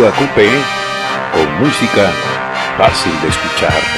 Radio con música fácil de escuchar.